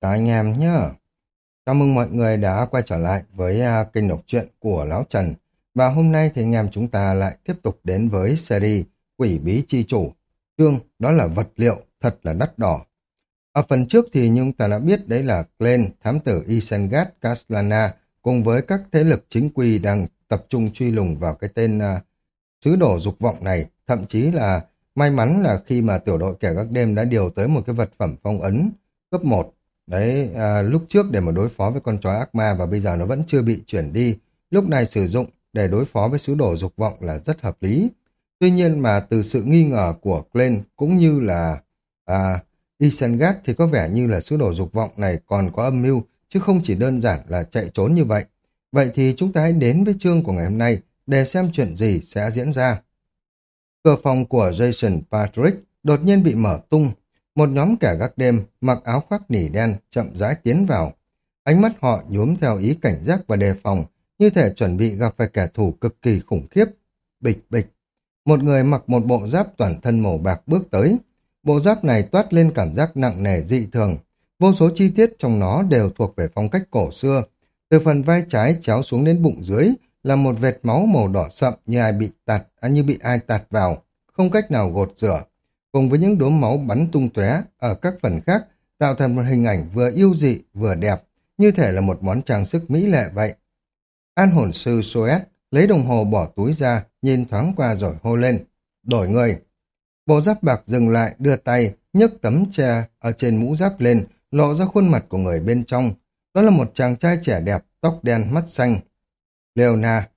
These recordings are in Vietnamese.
Chào anh em nhé. Chào mừng mọi người đã quay trở lại với uh, kênh đọc truyện của Lão Trần. Và hôm nay thì anh em chúng ta lại tiếp tục đến với series Quỷ Bí Chi Chủ. Chương đó là vật liệu thật là đắt đỏ. Ở phần trước thì chúng ta đã biết đấy là Glenn, thám tử Isengard Castellana cùng với các thế lực chính quy đang tập trung truy lùng vào cái tên uh, sứ đồ dục vọng này. Thậm chí là may mắn là khi mà tiểu đội kẻ các đêm đã điều tới một cái vật phẩm phong ấn cấp 1 Đấy, à, lúc trước để mà đối phó với con chó ác ma và bây giờ nó vẫn chưa bị chuyển đi. Lúc này sử dụng để đối phó với sứ đồ dục vọng là rất hợp lý. Tuy nhiên mà từ sự nghi ngờ của Glenn cũng như là à, Isengard thì có vẻ như là sứ đồ dục vọng này còn có âm mưu chứ không chỉ đơn giản là chạy trốn như vậy. Vậy thì chúng ta hãy đến với chương của ngày hôm nay để xem chuyện gì sẽ diễn ra. Cửa phòng của Jason Patrick đột nhiên bị mở tung một nhóm kẻ gác đêm mặc áo khoác nỉ đen chậm rãi tiến vào. Ánh mắt họ nhuốm theo ý cảnh giác và đề phòng, như thể chuẩn bị gặp phải kẻ thù cực kỳ khủng khiếp. Bịch bịch. Một người mặc một bộ giáp toàn thân màu bạc bước tới. Bộ giáp này toát lên cảm giác nặng nề dị thường. Vô số chi tiết trong nó đều thuộc về phong cách cổ xưa. Từ phần vai trái chéo xuống đến bụng dưới là một vệt máu màu đỏ sậm như ai bị tạt, à, như bị ai tạt vào, không cách nào gột rửa cùng với những đốm máu bắn tung tóe ở các phần khác, tạo thành một hình ảnh vừa yêu dị vừa đẹp, như thể là một món trang sức mỹ lệ vậy. An hồn sư Soet lấy đồng hồ bỏ túi ra, nhìn thoáng qua rồi hô lên. Đổi người. Bộ giáp bạc dừng lại, đưa tay, nhấc tấm tre ở trên mũ giáp lên, lộ ra khuôn mặt của người bên trong. Đó là một chàng trai trẻ đẹp, tóc đen, mắt xanh. Leona,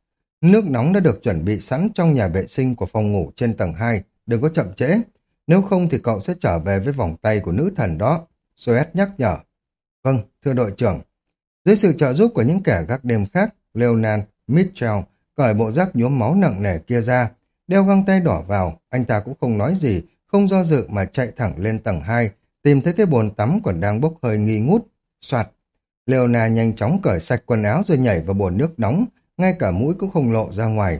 nước nóng đã được chuẩn bị sẵn trong nhà vệ sinh của phòng ngủ trên tầng 2, đừng có chậm trễ. Nếu không thì cậu sẽ trở về với vòng tay của nữ thần đó. Soet nhắc nhở. Vâng, thưa đội trưởng. Dưới sự trợ giúp của những kẻ gác đêm khác, Leonard Mitchell cởi bộ giáp nhuốm máu nặng nề kia ra, đeo găng tay đỏ vào, anh ta cũng không nói gì, không do dự mà chạy thẳng lên tầng 2, tìm thấy cái bồn tắm còn đang bốc hơi nghi ngút. Soạt. Leona nhanh chóng cởi sạch quần áo rồi nhảy vào bồn nước nóng, ngay cả mũi cũng không lộ ra ngoài.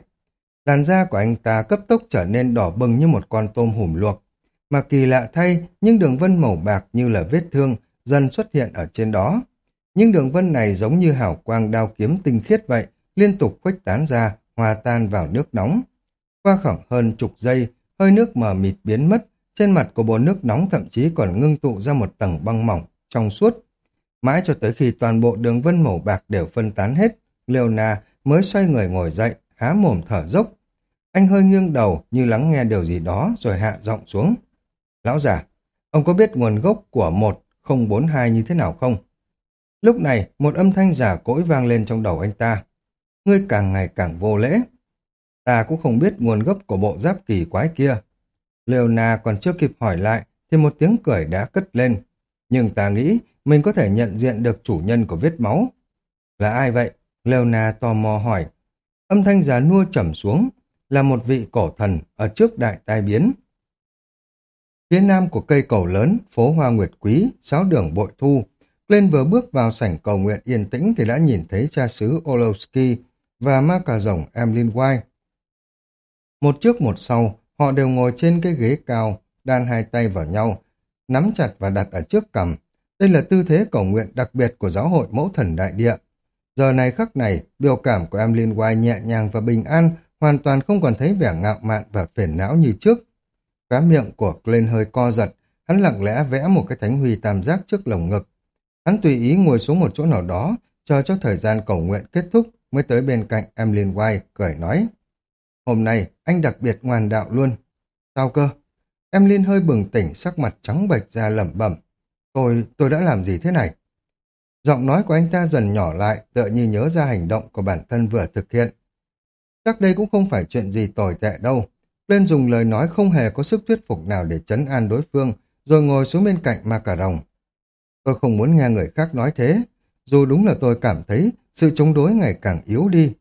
Làn da của anh ta cấp tốc trở nên đỏ bừng như một con tôm hùm luộc. Mà kỳ lạ thay, những đường vân màu bạc như là vết thương dần xuất hiện ở trên đó. Những đường vân này giống như hào quang đao kiếm tinh khiết vậy, liên tục khuếch tán ra, hòa tan vào nước nóng. Qua khoảng hơn chục giây, hơi nước mờ mịt biến mất, trên mặt của bồn nước nóng thậm chí còn ngưng tụ ra một tầng băng mỏng, trong suốt. Mãi cho tới khi toàn bộ đường vân màu bạc đều phân tán hết, Leona mới xoay người ngồi dậy, há mồm thở dốc. Anh hơi nghiêng đầu như lắng nghe điều gì đó rồi hạ giọng xuống. Lão già, ông có biết nguồn gốc của 1042 như thế nào không? Lúc này, một âm thanh giả cỗi vang lên trong đầu anh ta. Ngươi càng ngày càng vô lễ. Ta cũng không biết nguồn gốc của bộ giáp kỳ quái kia. Leona còn chưa kịp hỏi lại, thì một tiếng cười đã cất lên. Nhưng ta nghĩ mình có thể nhận diện được chủ nhân của vết máu. Là ai vậy? Leona tò mò hỏi. Âm thanh giả nua trầm xuống, là một vị cổ thần ở trước đại tai biến. Phía nam của cây cầu lớn, phố Hoa Nguyệt Quý, sáu đường bội thu, lên vừa bước vào sảnh cầu nguyện yên tĩnh thì đã nhìn thấy cha xứ Olowski và ma cà rồng Emlyn White. Một trước một sau, họ đều ngồi trên cái ghế cao, đan hai tay vào nhau, nắm chặt và đặt ở trước cằm. Đây là tư thế cầu nguyện đặc biệt của giáo hội mẫu thần đại địa. Giờ này khắc này, biểu cảm của Emlyn White nhẹ nhàng và bình an, hoàn toàn không còn thấy vẻ ngạo mạn và phiền não như trước. Khóa miệng của lên hơi co giật, hắn lặng lẽ vẽ một cái thánh huy tam giác trước lồng ngực. Hắn tùy ý ngồi xuống một chỗ nào đó, chờ cho thời gian cầu nguyện kết thúc mới tới bên cạnh Emlyn White, cười nói. Hôm nay, anh đặc biệt ngoan đạo luôn. Sao cơ? Emlyn hơi bừng tỉnh, sắc mặt trắng bệch ra lẩm bẩm. Tôi, tôi đã làm gì thế này? Giọng nói của anh ta dần nhỏ lại, tựa như nhớ ra hành động của bản thân vừa thực hiện. Chắc đây cũng không phải chuyện gì tồi tệ đâu. Lên dùng lời nói không hề có sức thuyết phục nào để chấn an đối phương, rồi ngồi xuống bên cạnh ma cà rồng. Tôi không muốn nghe người khác nói thế, dù đúng là tôi cảm thấy sự chống đối ngày càng yếu đi.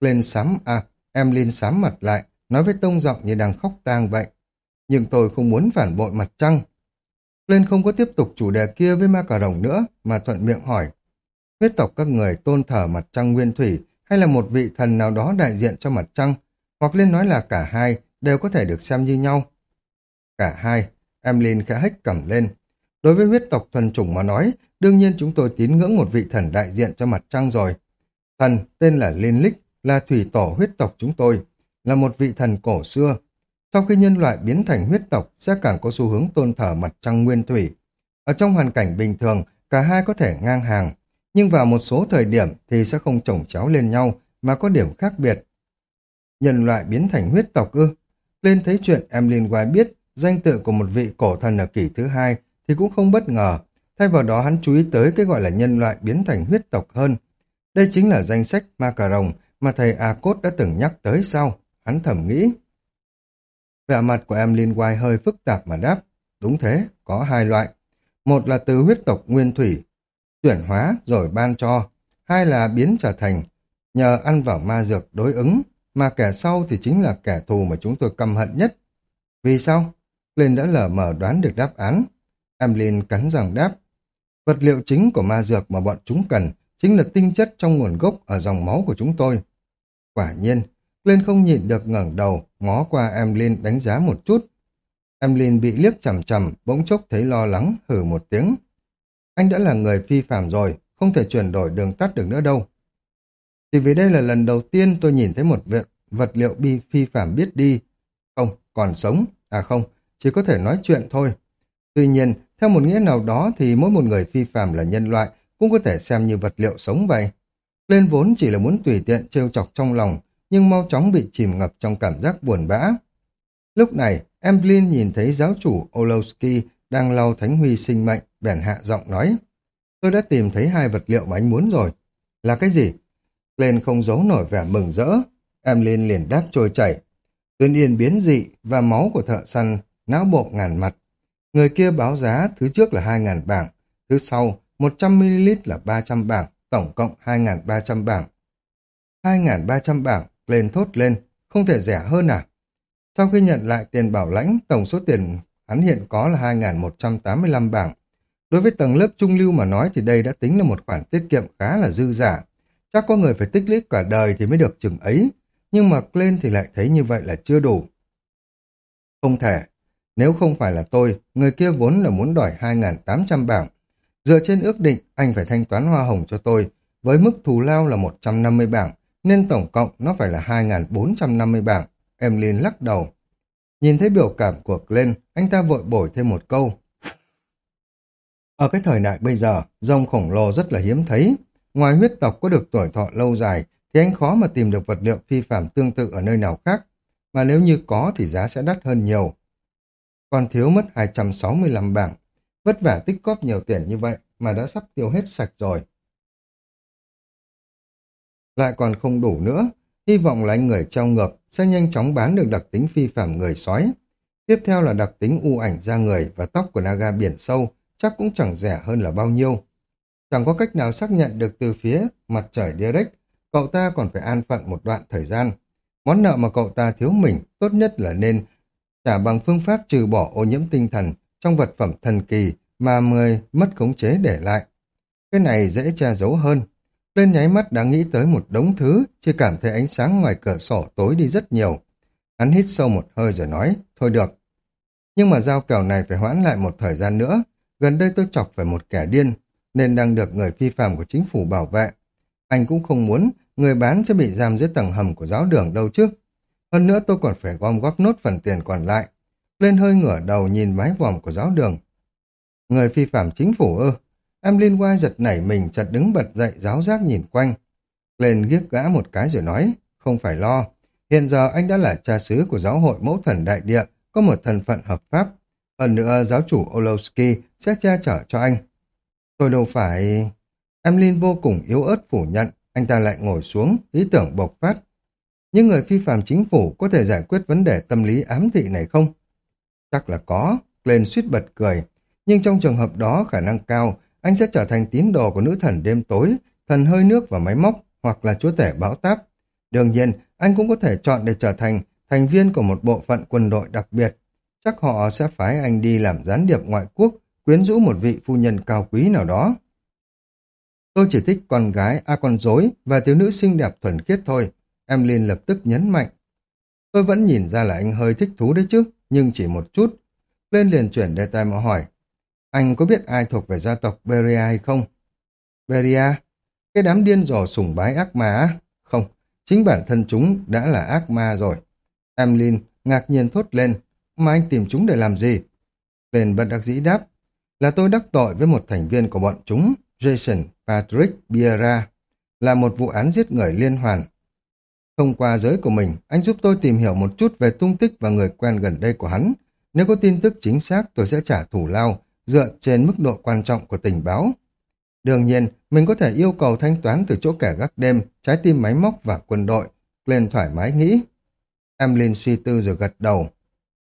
Lên sám à, em Linh sám mặt lại, nói với tông giọng như đang khóc tang vậy. Nhưng tôi không muốn phản bội mặt trăng. Lên không có tiếp tục chủ đề kia với ma cà rồng nữa, mà thuận miệng hỏi. Huyết tộc các người tôn thờ mặt trăng nguyên thủy, hay là một vị thần nào đó đại diện cho mặt trăng, hoặc lên nói là cả hai đều có thể được xem như nhau. Cả hai, Emlyn khẽ hách cầm lên. Đối với huyết tộc thuần chủng mà nói, đương nhiên chúng tôi tín ngưỡng một vị thần đại diện cho mặt trăng rồi. Thần tên là Liên Lích, là thủy tổ huyết tộc chúng tôi, là một vị thần cổ xưa. Sau khi nhân loại biến thành huyết tộc sẽ càng có xu hướng tôn thờ mặt trăng nguyên thủy. Ở trong hoàn cảnh bình thường, cả hai có thể ngang hàng, nhưng vào một số thời điểm thì sẽ không chồng chéo lên nhau mà có điểm khác biệt. Nhân loại biến thành huyết tộc ư? Lên thấy chuyện em liên quan biết danh tự của một vị cổ thần ở kỷ thứ hai thì cũng không bất ngờ. Thay vào đó hắn chú ý tới cái gọi là nhân loại biến thành huyết tộc hơn. Đây chính là danh sách ma cà rồng mà thầy A Cốt đã từng nhắc tới sau. Hắn thầm nghĩ. Vẻ mặt của em liên quan hơi phức tạp mà đáp. Đúng thế, có hai loại. Một là từ huyết tộc nguyên thủy, chuyển hóa rồi ban cho. Hai là biến trở thành, nhờ ăn vào ma dược đối ứng, mà kẻ sau thì chính là kẻ thù mà chúng tôi căm hận nhất. Vì sao? Lên đã lờ mờ đoán được đáp án. Emlyn cắn răng đáp. Vật liệu chính của ma dược mà bọn chúng cần chính là tinh chất trong nguồn gốc ở dòng máu của chúng tôi. Quả nhiên, lên không nhịn được ngẩng đầu, ngó qua Emlyn đánh giá một chút. Emlyn bị liếc chằm chằm, bỗng chốc thấy lo lắng, hử một tiếng. Anh đã là người phi phạm rồi, không thể chuyển đổi đường tắt được nữa đâu. Thì vì đây là lần đầu tiên tôi nhìn thấy một việc vật liệu bi phi phạm biết đi. Không, còn sống. À không, chỉ có thể nói chuyện thôi. Tuy nhiên, theo một nghĩa nào đó thì mỗi một người phi phạm là nhân loại cũng có thể xem như vật liệu sống vậy. Lên vốn chỉ là muốn tùy tiện trêu chọc trong lòng, nhưng mau chóng bị chìm ngập trong cảm giác buồn bã. Lúc này, Emblin nhìn thấy giáo chủ Olowski đang lau thánh huy sinh mệnh, bèn hạ giọng nói. Tôi đã tìm thấy hai vật liệu mà anh muốn rồi. Là cái gì? Lên không giấu nổi vẻ mừng rỡ. Em Emlyn liền đáp trôi chảy. Tuyên yên biến dị và máu của thợ săn, não bộ ngàn mặt. Người kia báo giá thứ trước là 2.000 bảng, thứ sau 100ml là 300 bảng, tổng cộng 2.300 bảng. 2.300 bảng, lên thốt lên, không thể rẻ hơn à? Sau khi nhận lại tiền bảo lãnh, tổng số tiền hắn hiện có là 2.185 bảng. Đối với tầng lớp trung lưu mà nói thì đây đã tính là một khoản tiết kiệm khá là dư giả. Chắc có người phải tích lũy cả đời thì mới được chừng ấy, nhưng mà lên thì lại thấy như vậy là chưa đủ. Không thể, nếu không phải là tôi, người kia vốn là muốn đòi 2.800 bảng. Dựa trên ước định, anh phải thanh toán hoa hồng cho tôi, với mức thù lao là 150 bảng, nên tổng cộng nó phải là 2.450 bảng. Emlyn lắc đầu. Nhìn thấy biểu cảm của Glenn, anh ta vội bổi thêm một câu. Ở cái thời đại bây giờ, rồng khổng lồ rất là hiếm thấy. Ngoài huyết tộc có được tuổi thọ lâu dài, thì anh khó mà tìm được vật liệu phi phạm tương tự ở nơi nào khác. Mà nếu như có thì giá sẽ đắt hơn nhiều. Còn thiếu mất 265 bảng. Vất vả tích cóp nhiều tiền như vậy mà đã sắp tiêu hết sạch rồi. Lại còn không đủ nữa, hy vọng là anh người trao ngược sẽ nhanh chóng bán được đặc tính phi phạm người sói. Tiếp theo là đặc tính u ảnh da người và tóc của Naga biển sâu, chắc cũng chẳng rẻ hơn là bao nhiêu. Chẳng có cách nào xác nhận được từ phía mặt trời direct, cậu ta còn phải an phận một đoạn thời gian. Món nợ mà cậu ta thiếu mình tốt nhất là nên trả bằng phương pháp trừ bỏ ô nhiễm tinh thần trong vật phẩm thần kỳ mà người mất khống chế để lại. Cái này dễ che giấu hơn. Lên nháy mắt đã nghĩ tới một đống thứ, chỉ cảm thấy ánh sáng ngoài cửa sổ tối đi rất nhiều. Hắn hít sâu một hơi rồi nói, thôi được. Nhưng mà giao kèo này phải hoãn lại một thời gian nữa. Gần đây tôi chọc phải một kẻ điên, nên đang được người phi phạm của chính phủ bảo vệ. Anh cũng không muốn người bán sẽ bị giam dưới tầng hầm của giáo đường đâu chứ. Hơn nữa tôi còn phải gom góp nốt phần tiền còn lại. Lên hơi ngửa đầu nhìn mái vòm của giáo đường. Người phi phạm chính phủ ư. Em liên quan giật nảy mình chật đứng bật dậy giáo giác nhìn quanh. Lên ghiếc gã một cái rồi nói, không phải lo. Hiện giờ anh đã là cha xứ của giáo hội mẫu thần đại địa, có một thân phận hợp pháp. Hơn nữa giáo chủ Olowski sẽ che chở cho anh. Tôi đâu phải... Emlyn vô cùng yếu ớt phủ nhận, anh ta lại ngồi xuống, ý tưởng bộc phát. những người phi phạm chính phủ có thể giải quyết vấn đề tâm lý ám thị này không? Chắc là có, lên suýt bật cười. Nhưng trong trường hợp đó khả năng cao, anh sẽ trở thành tín đồ của nữ thần đêm tối, thần hơi nước và máy móc, hoặc là chúa tể bão táp. Đương nhiên, anh cũng có thể chọn để trở thành thành viên của một bộ phận quân đội đặc biệt. Chắc họ sẽ phái anh đi làm gián điệp ngoại quốc, quyến rũ một vị phu nhân cao quý nào đó. Tôi chỉ thích con gái, a con dối và thiếu nữ xinh đẹp thuần khiết thôi. Em Linh lập tức nhấn mạnh. Tôi vẫn nhìn ra là anh hơi thích thú đấy chứ, nhưng chỉ một chút. Lên liền chuyển đề tài mà hỏi. Anh có biết ai thuộc về gia tộc Beria hay không? Beria? Cái đám điên rồ sùng bái ác ma á? Không, chính bản thân chúng đã là ác ma rồi. Em Linh ngạc nhiên thốt lên, mà anh tìm chúng để làm gì? Lên bận đặc dĩ đáp, là tôi đắc tội với một thành viên của bọn chúng, Jason Patrick Biera, là một vụ án giết người liên hoàn. Thông qua giới của mình, anh giúp tôi tìm hiểu một chút về tung tích và người quen gần đây của hắn. Nếu có tin tức chính xác, tôi sẽ trả thủ lao, dựa trên mức độ quan trọng của tình báo. Đương nhiên, mình có thể yêu cầu thanh toán từ chỗ kẻ gác đêm, trái tim máy móc và quân đội. Lên thoải mái nghĩ. Em Linh suy tư rồi gật đầu.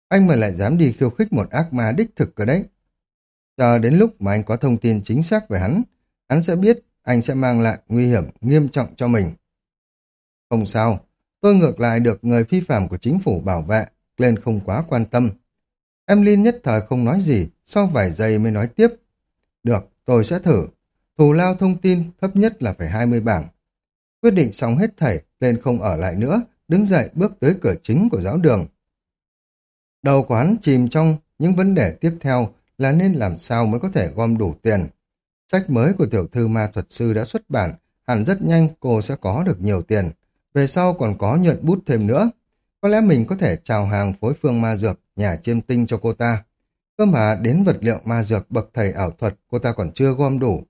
Anh mà lại dám đi khiêu khích một ác ma đích thực cơ đấy. Chờ đến lúc mà anh có thông tin chính xác về hắn, hắn sẽ biết anh sẽ mang lại nguy hiểm nghiêm trọng cho mình. Không sao, tôi ngược lại được người phi phạm của chính phủ bảo vệ, Glenn không quá quan tâm. Emlyn nhất thời không nói gì, sau vài giây mới nói tiếp. Được, tôi sẽ thử. Thù lao thông tin thấp nhất là phải 20 bảng. Quyết định xong hết thảy, Glenn không ở lại nữa, đứng dậy bước tới cửa chính của giáo đường. Đầu quán chìm trong những vấn đề tiếp theo là nên làm sao mới có thể gom đủ tiền. Sách mới của tiểu thư ma thuật sư đã xuất bản, hẳn rất nhanh cô sẽ có được nhiều tiền. Về sau còn có nhuận bút thêm nữa. Có lẽ mình có thể chào hàng phối phương ma dược, nhà chiêm tinh cho cô ta. Cơ mà đến vật liệu ma dược bậc thầy ảo thuật cô ta còn chưa gom đủ.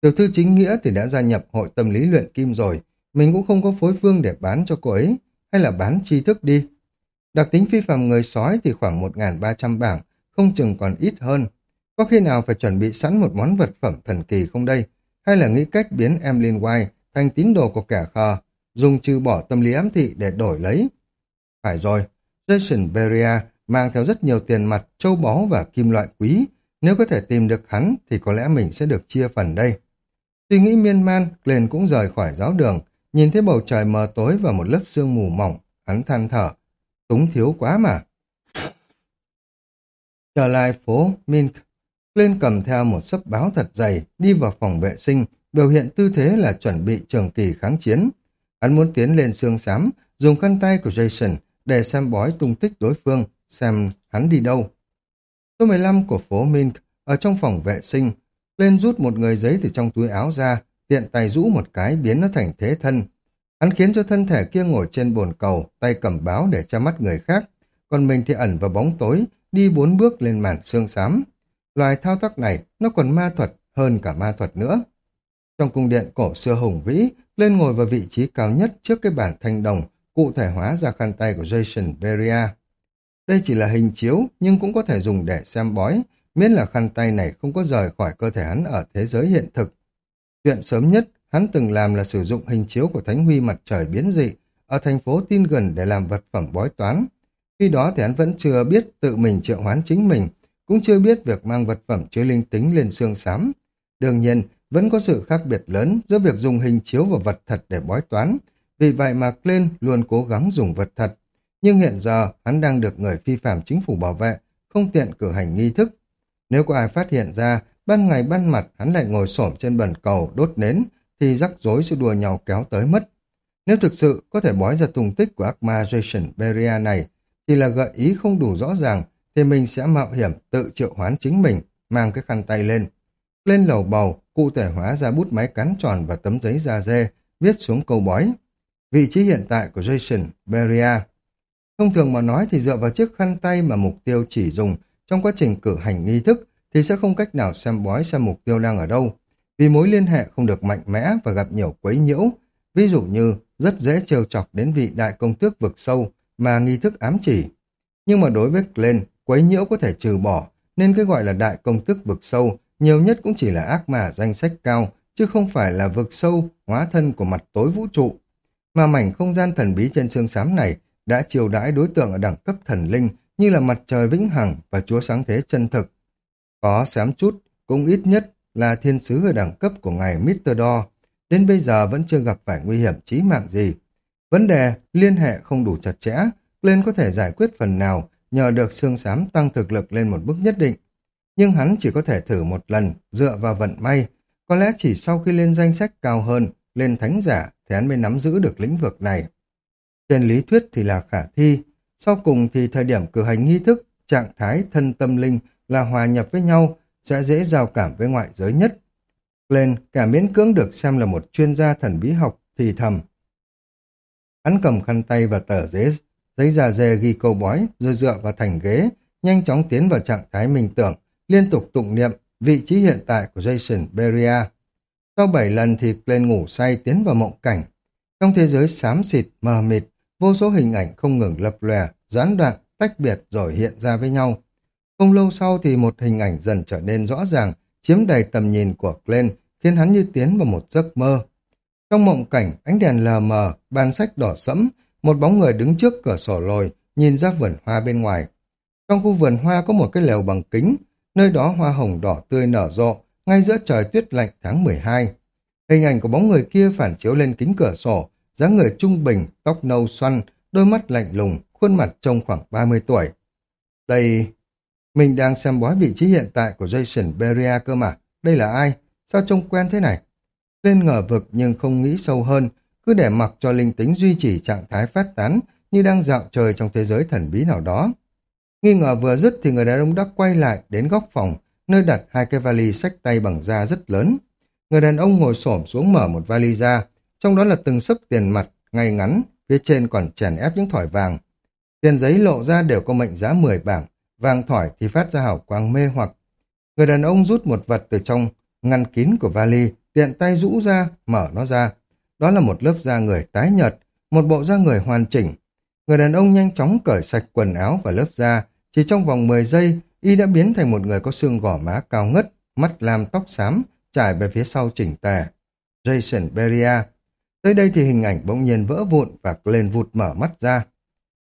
Tiểu thư chính nghĩa thì đã gia nhập hội tâm lý luyện kim rồi, mình cũng không có phối phương để bán cho cô ấy, hay là bán tri thức đi. Đặc tính phi phạm người sói thì khoảng 1.300 bảng, không chừng còn ít hơn. Có khi nào phải chuẩn bị sẵn một món vật phẩm thần kỳ không đây? Hay là nghĩ cách biến Emlyn White thành tín đồ của kẻ khờ, dùng trừ bỏ tâm lý ám thị để đổi lấy? Phải rồi, Jason Beria mang theo rất nhiều tiền mặt, châu báu và kim loại quý. Nếu có thể tìm được hắn thì có lẽ mình sẽ được chia phần đây. Suy nghĩ miên man, Glenn cũng rời khỏi giáo đường, nhìn thấy bầu trời mờ tối và một lớp sương mù mỏng, hắn than thở. Túng thiếu quá mà. Trở lại phố Mink, lên cầm theo một sấp báo thật dày, đi vào phòng vệ sinh, biểu hiện tư thế là chuẩn bị trường kỳ kháng chiến. Hắn muốn tiến lên xương xám, dùng khăn tay của Jason để xem bói tung tích đối phương, xem hắn đi đâu. Số 15 của phố Mink, ở trong phòng vệ sinh, lên rút một người giấy từ trong túi áo ra, tiện tay rũ một cái biến nó thành thế thân. Hắn khiến cho thân thể kia ngồi trên bồn cầu, tay cầm báo để che mắt người khác, còn mình thì ẩn vào bóng tối, đi bốn bước lên màn xương xám. Loài thao tác này nó còn ma thuật hơn cả ma thuật nữa. Trong cung điện cổ xưa hùng vĩ, lên ngồi vào vị trí cao nhất trước cái bản thanh đồng, cụ thể hóa ra khăn tay của Jason Beria. Đây chỉ là hình chiếu, nhưng cũng có thể dùng để xem bói, miễn là khăn tay này không có rời khỏi cơ thể hắn ở thế giới hiện thực. Chuyện sớm nhất hắn từng làm là sử dụng hình chiếu của Thánh Huy mặt trời biến dị ở thành phố Tin gần để làm vật phẩm bói toán. Khi đó thì hắn vẫn chưa biết tự mình triệu hoán chính mình, cũng chưa biết việc mang vật phẩm chứa linh tính lên xương xám. Đương nhiên, vẫn có sự khác biệt lớn giữa việc dùng hình chiếu và vật thật để bói toán, vì vậy mà Glenn luôn cố gắng dùng vật thật. Nhưng hiện giờ, hắn đang được người phi phạm chính phủ bảo vệ, không tiện cử hành nghi thức. Nếu có ai phát hiện ra, ban ngày ban mặt hắn lại ngồi xổm trên bần cầu đốt nến, thì rắc rối sẽ đùa nhau kéo tới mất. Nếu thực sự có thể bói ra tung tích của ác ma Jason Beria này, thì là gợi ý không đủ rõ ràng, thì mình sẽ mạo hiểm tự triệu hoán chính mình, mang cái khăn tay lên. Lên lầu bầu, cụ thể hóa ra bút máy cắn tròn và tấm giấy da dê, viết xuống câu bói. Vị trí hiện tại của Jason Beria. Thông thường mà nói thì dựa vào chiếc khăn tay mà mục tiêu chỉ dùng trong quá trình cử hành nghi thức thì sẽ không cách nào xem bói xem mục tiêu đang ở đâu, vì mối liên hệ không được mạnh mẽ và gặp nhiều quấy nhiễu. Ví dụ như rất dễ trêu chọc đến vị đại công tước vực sâu mà nghi thức ám chỉ. Nhưng mà đối với Glenn, quấy nhiễu có thể trừ bỏ, nên cái gọi là đại công thức vực sâu nhiều nhất cũng chỉ là ác mà danh sách cao, chứ không phải là vực sâu, hóa thân của mặt tối vũ trụ. Mà mảnh không gian thần bí trên xương xám này đã chiều đãi đối tượng ở đẳng cấp thần linh như là mặt trời vĩnh hằng và chúa sáng thế chân thực. Có xám chút, cũng ít nhất là thiên sứ ở đẳng cấp của ngài Mr. Do, đến bây giờ vẫn chưa gặp phải nguy hiểm chí mạng gì. Vấn đề liên hệ không đủ chặt chẽ, lên có thể giải quyết phần nào nhờ được xương xám tăng thực lực lên một bước nhất định. Nhưng hắn chỉ có thể thử một lần, dựa vào vận may. Có lẽ chỉ sau khi lên danh sách cao hơn, lên thánh giả, thì hắn mới nắm giữ được lĩnh vực này. Trên lý thuyết thì là khả thi. Sau cùng thì thời điểm cử hành nghi thức, trạng thái thân tâm linh là hòa nhập với nhau, sẽ dễ giao cảm với ngoại giới nhất. Glenn cả miễn cưỡng được xem là một chuyên gia thần bí học thì thầm. Hắn cầm khăn tay và tờ giấy, giấy da dê ghi câu bói, rồi dựa vào thành ghế, nhanh chóng tiến vào trạng thái minh tưởng, liên tục tụng niệm vị trí hiện tại của Jason Beria. Sau bảy lần thì lên ngủ say tiến vào mộng cảnh. Trong thế giới xám xịt, mờ mịt, vô số hình ảnh không ngừng lập lòe, gián đoạn, tách biệt rồi hiện ra với nhau. Không lâu sau thì một hình ảnh dần trở nên rõ ràng, chiếm đầy tầm nhìn của Glenn, khiến hắn như tiến vào một giấc mơ. Trong mộng cảnh, ánh đèn lờ mờ, bàn sách đỏ sẫm, một bóng người đứng trước cửa sổ lồi, nhìn ra vườn hoa bên ngoài. Trong khu vườn hoa có một cái lều bằng kính, nơi đó hoa hồng đỏ tươi nở rộ, ngay giữa trời tuyết lạnh tháng 12. Hình ảnh của bóng người kia phản chiếu lên kính cửa sổ, dáng người trung bình, tóc nâu xoăn, đôi mắt lạnh lùng, khuôn mặt trông khoảng 30 tuổi. Đây... Mình đang xem bói vị trí hiện tại của Jason Beria cơ mà. Đây là ai? Sao trông quen thế này? Lên ngờ vực nhưng không nghĩ sâu hơn, cứ để mặc cho linh tính duy trì trạng thái phát tán như đang dạo trời trong thế giới thần bí nào đó. Nghi ngờ vừa dứt thì người đàn ông đã quay lại đến góc phòng, nơi đặt hai cái vali sách tay bằng da rất lớn. Người đàn ông ngồi xổm xuống mở một vali ra, trong đó là từng sấp tiền mặt, ngay ngắn, phía trên còn chèn ép những thỏi vàng. Tiền giấy lộ ra đều có mệnh giá 10 bảng, vàng thỏi thì phát ra hào quang mê hoặc. Người đàn ông rút một vật từ trong ngăn kín của vali, tiện tay rũ ra, mở nó ra. Đó là một lớp da người tái nhợt, một bộ da người hoàn chỉnh. Người đàn ông nhanh chóng cởi sạch quần áo và lớp da, chỉ trong vòng 10 giây, y đã biến thành một người có xương gò má cao ngất, mắt lam tóc xám, trải về phía sau chỉnh tề. Jason Beria. Tới đây thì hình ảnh bỗng nhiên vỡ vụn và lên vụt mở mắt ra.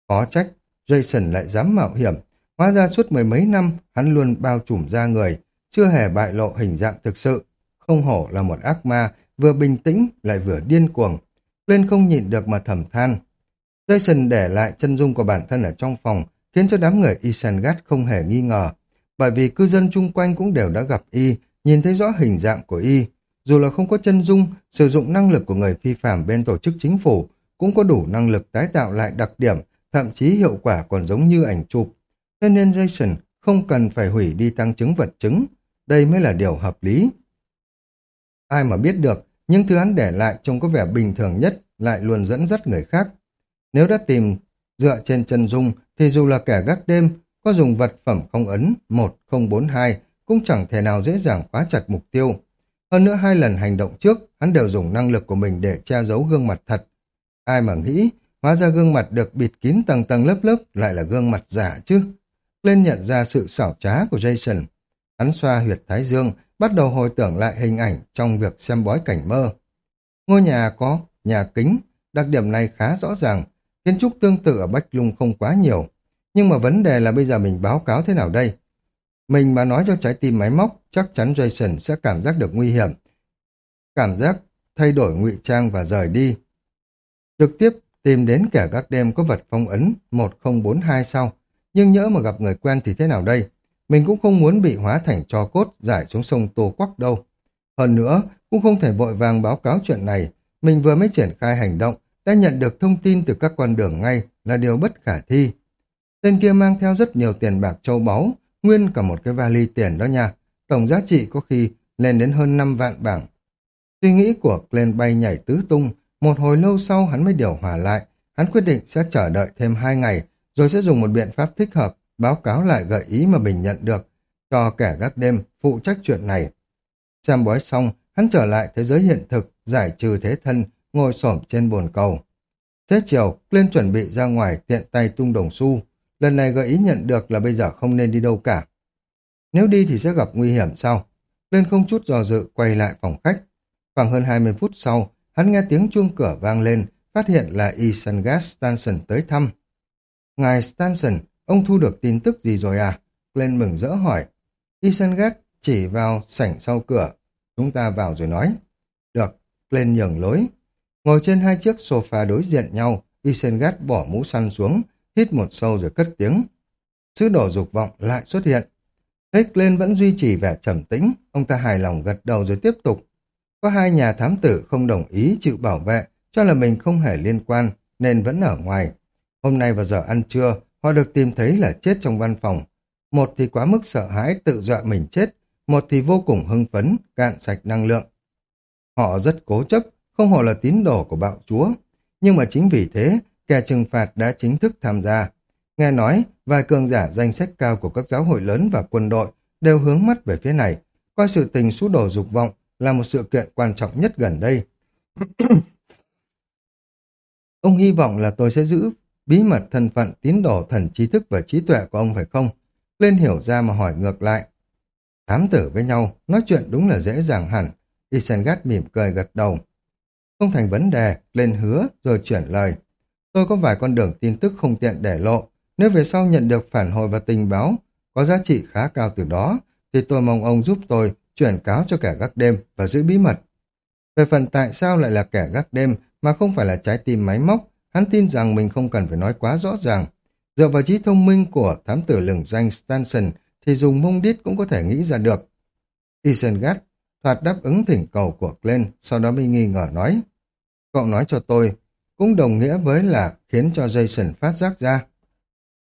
Có trách, Jason lại dám mạo hiểm. Hóa ra suốt mười mấy năm, hắn luôn bao trùm ra người, chưa hề bại lộ hình dạng thực sự. Không hổ là một ác ma, vừa bình tĩnh lại vừa điên cuồng. Lên không nhịn được mà thầm than. Jason để lại chân dung của bản thân ở trong phòng, khiến cho đám người Isengard không hề nghi ngờ. Bởi vì cư dân chung quanh cũng đều đã gặp y, nhìn thấy rõ hình dạng của y. Dù là không có chân dung, sử dụng năng lực của người phi phạm bên tổ chức chính phủ, cũng có đủ năng lực tái tạo lại đặc điểm, thậm chí hiệu quả còn giống như ảnh chụp. Thế nên Jason không cần phải hủy đi tăng chứng vật chứng. Đây mới là điều hợp lý. Ai mà biết được, những thứ hắn để lại trông có vẻ bình thường nhất lại luôn dẫn dắt người khác. Nếu đã tìm dựa trên chân dung thì dù là kẻ gác đêm có dùng vật phẩm không ấn 1042 cũng chẳng thể nào dễ dàng khóa chặt mục tiêu. Hơn nữa hai lần hành động trước, hắn đều dùng năng lực của mình để che giấu gương mặt thật. Ai mà nghĩ, hóa ra gương mặt được bịt kín tầng tầng lớp lớp lại là gương mặt giả chứ. Lên nhận ra sự xảo trá của Jason. Hắn xoa huyệt thái dương, bắt đầu hồi tưởng lại hình ảnh trong việc xem bói cảnh mơ. Ngôi nhà có nhà kính, đặc điểm này khá rõ ràng. Kiến trúc tương tự ở Bách Lung không quá nhiều. Nhưng mà vấn đề là bây giờ mình báo cáo thế nào đây? Mình mà nói cho trái tim máy móc, chắc chắn Jason sẽ cảm giác được nguy hiểm. Cảm giác thay đổi ngụy trang và rời đi. Trực tiếp tìm đến kẻ gác đêm có vật phong ấn 1042 sau. Nhưng nhỡ mà gặp người quen thì thế nào đây? Mình cũng không muốn bị hóa thành cho cốt giải xuống sông Tô Quắc đâu. Hơn nữa, cũng không thể vội vàng báo cáo chuyện này. Mình vừa mới triển khai hành động, đã nhận được thông tin từ các con đường ngay là điều bất khả thi. Tên kia mang theo rất nhiều tiền bạc châu báu, nguyên cả một cái vali tiền đó nha. Tổng giá trị có khi lên đến hơn 5 vạn bảng. Suy nghĩ của Glenn bay nhảy tứ tung, một hồi lâu sau hắn mới điều hòa lại. Hắn quyết định sẽ chờ đợi thêm hai ngày, rồi sẽ dùng một biện pháp thích hợp, báo cáo lại gợi ý mà mình nhận được, cho kẻ gác đêm phụ trách chuyện này. Xem bói xong, hắn trở lại thế giới hiện thực, giải trừ thế thân, ngồi xổm trên bồn cầu. Thế chiều, lên chuẩn bị ra ngoài tiện tay tung đồng xu. Lần này gợi ý nhận được là bây giờ không nên đi đâu cả. Nếu đi thì sẽ gặp nguy hiểm sau Lên không chút dò dự quay lại phòng khách. Khoảng hơn 20 phút sau, hắn nghe tiếng chuông cửa vang lên, phát hiện là Isangas Stanson tới thăm. Ngài Stanson, ông thu được tin tức gì rồi à? Glenn mừng rỡ hỏi. Isengard chỉ vào sảnh sau cửa. Chúng ta vào rồi nói. Được, Glenn nhường lối. Ngồi trên hai chiếc sofa đối diện nhau, Isengard bỏ mũ săn xuống, hít một sâu rồi cất tiếng. Sứ đổ dục vọng lại xuất hiện. Thấy Glenn vẫn duy trì vẻ trầm tĩnh, ông ta hài lòng gật đầu rồi tiếp tục. Có hai nhà thám tử không đồng ý chịu bảo vệ, cho là mình không hề liên quan, nên vẫn ở ngoài. Hôm nay vào giờ ăn trưa, họ được tìm thấy là chết trong văn phòng. Một thì quá mức sợ hãi tự dọa mình chết, một thì vô cùng hưng phấn, cạn sạch năng lượng. Họ rất cố chấp, không họ là tín đồ của bạo chúa. Nhưng mà chính vì thế, kẻ trừng phạt đã chính thức tham gia. Nghe nói, vài cường giả danh sách cao của các giáo hội lớn và quân đội đều hướng mắt về phía này, coi sự tình xú đổ dục vọng là một sự kiện quan trọng nhất gần đây. ông hy vọng là tôi sẽ giữ bí mật thân phận tín đồ thần trí thức và trí tuệ của ông phải không? Lên hiểu ra mà hỏi ngược lại. Thám tử với nhau, nói chuyện đúng là dễ dàng hẳn. isengard mỉm cười gật đầu. Không thành vấn đề, lên hứa rồi chuyển lời. Tôi có vài con đường tin tức không tiện để lộ. Nếu về sau nhận được phản hồi và tình báo có giá trị khá cao từ đó, thì tôi mong ông giúp tôi chuyển cáo cho kẻ gác đêm và giữ bí mật. Về phần tại sao lại là kẻ gác đêm mà không phải là trái tim máy móc, hắn tin rằng mình không cần phải nói quá rõ ràng. Dựa vào trí thông minh của thám tử lừng danh Stanson thì dùng mông đít cũng có thể nghĩ ra được. Isengard thoạt đáp ứng thỉnh cầu của Glenn, sau đó mới nghi ngờ nói. Cậu nói cho tôi, cũng đồng nghĩa với là khiến cho Jason phát giác ra.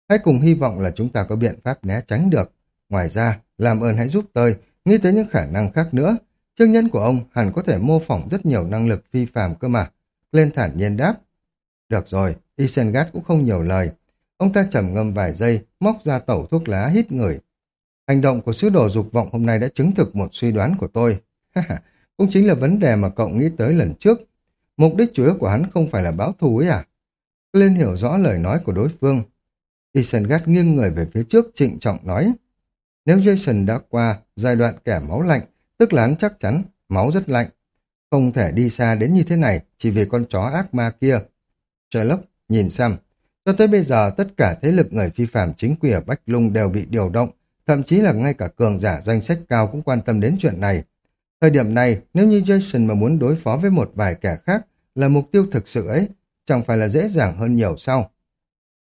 Hãy cùng hy vọng là chúng ta có biện pháp né tránh được. Ngoài ra, làm ơn hãy giúp tôi nghĩ tới những khả năng khác nữa. Chương nhân của ông hẳn có thể mô phỏng rất nhiều năng lực phi phàm cơ mà. Lên thản nhiên đáp. Được rồi, Isengard cũng không nhiều lời. Ông ta trầm ngâm vài giây, móc ra tẩu thuốc lá hít ngửi. Hành động của sứ đồ dục vọng hôm nay đã chứng thực một suy đoán của tôi. cũng chính là vấn đề mà cậu nghĩ tới lần trước. Mục đích chủ yếu của hắn không phải là báo thù ấy à? Lên hiểu rõ lời nói của đối phương. Isengard nghiêng người về phía trước trịnh trọng nói. Nếu Jason đã qua giai đoạn kẻ máu lạnh, tức là hắn chắc chắn máu rất lạnh. Không thể đi xa đến như thế này chỉ vì con chó ác ma kia. Sherlock nhìn xem, cho tới bây giờ tất cả thế lực người phi phạm chính quy ở Bách Lung đều bị điều động, thậm chí là ngay cả cường giả danh sách cao cũng quan tâm đến chuyện này. Thời điểm này, nếu như Jason mà muốn đối phó với một vài kẻ khác là mục tiêu thực sự ấy, chẳng phải là dễ dàng hơn nhiều sao?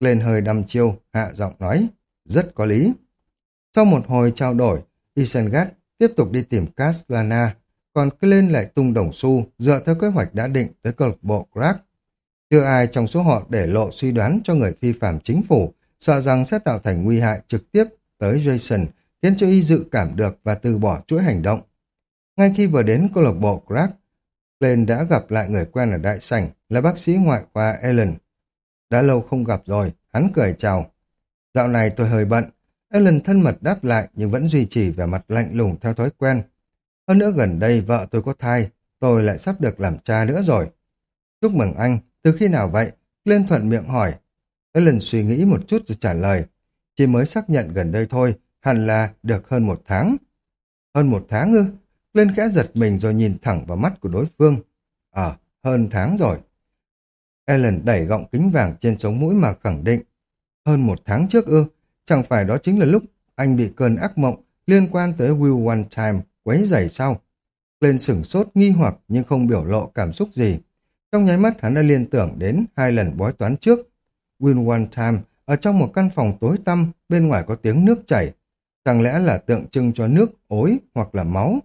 Lên hơi đăm chiêu, hạ giọng nói, rất có lý. Sau một hồi trao đổi, Isengard tiếp tục đi tìm Caslana, còn Glenn lại tung đồng xu dựa theo kế hoạch đã định tới câu lạc bộ Crack. Chưa ai trong số họ để lộ suy đoán cho người phi phạm chính phủ, sợ rằng sẽ tạo thành nguy hại trực tiếp tới Jason, khiến cho y dự cảm được và từ bỏ chuỗi hành động. Ngay khi vừa đến câu lạc bộ Crack, Glenn đã gặp lại người quen ở đại sảnh là bác sĩ ngoại khoa Ellen. Đã lâu không gặp rồi, hắn cười chào. Dạo này tôi hơi bận, Ellen thân mật đáp lại nhưng vẫn duy trì vẻ mặt lạnh lùng theo thói quen. Hơn nữa gần đây vợ tôi có thai, tôi lại sắp được làm cha nữa rồi. Chúc mừng anh, từ khi nào vậy? Lên thuận miệng hỏi. lần suy nghĩ một chút rồi trả lời. Chỉ mới xác nhận gần đây thôi, hẳn là được hơn một tháng. Hơn một tháng ư? Lên khẽ giật mình rồi nhìn thẳng vào mắt của đối phương. Ờ, hơn tháng rồi. Ellen đẩy gọng kính vàng trên sống mũi mà khẳng định. Hơn một tháng trước ư? Chẳng phải đó chính là lúc anh bị cơn ác mộng liên quan tới Will One Time quấy rầy sau. Lên sửng sốt nghi hoặc nhưng không biểu lộ cảm xúc gì. Trong nháy mắt hắn đã liên tưởng đến hai lần bói toán trước. Win One Time ở trong một căn phòng tối tăm bên ngoài có tiếng nước chảy. Chẳng lẽ là tượng trưng cho nước, ối hoặc là máu?